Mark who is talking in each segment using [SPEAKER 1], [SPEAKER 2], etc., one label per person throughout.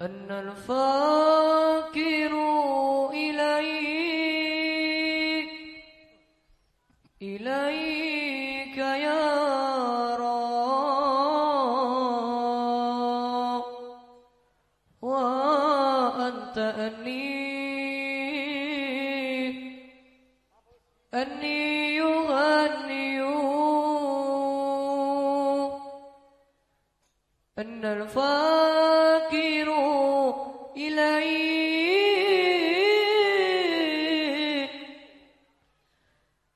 [SPEAKER 1] أن الفاكر إليك إليك يا رب وأنت أني أني يغني أن الفاكر إليك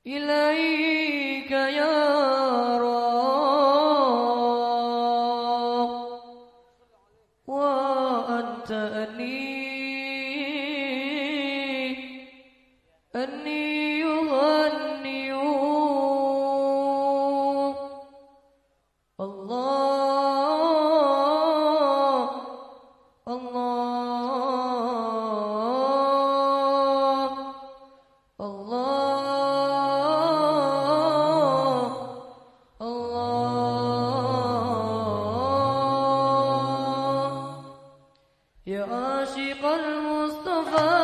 [SPEAKER 1] إليك يا عاشق المصطفى.